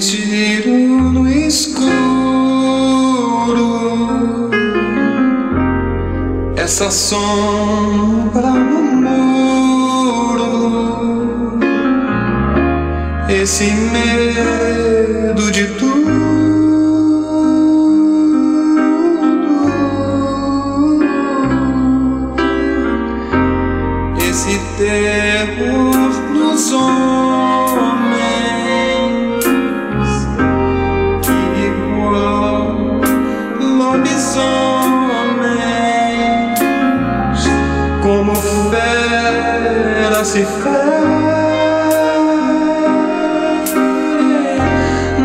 tiro no escuro. Essa sombra no muro, esse medo de tudo. Esse terror nos homens, se fere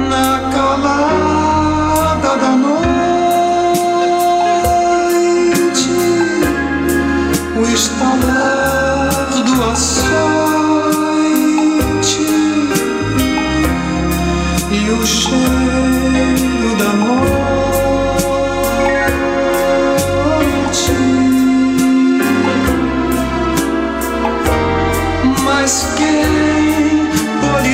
na calada da noite o estalar do açoite e o cheiro da morte.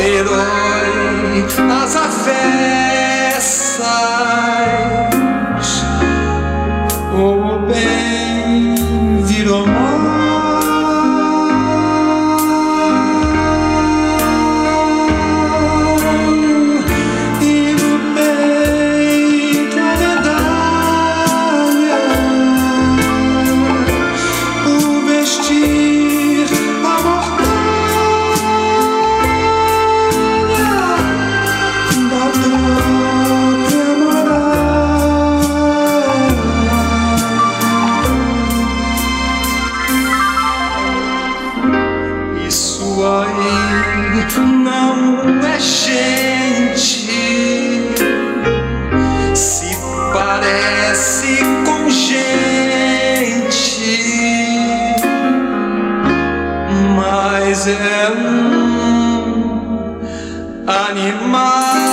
Herói às avessas não é gente. Se parece com gente. Mas é um animal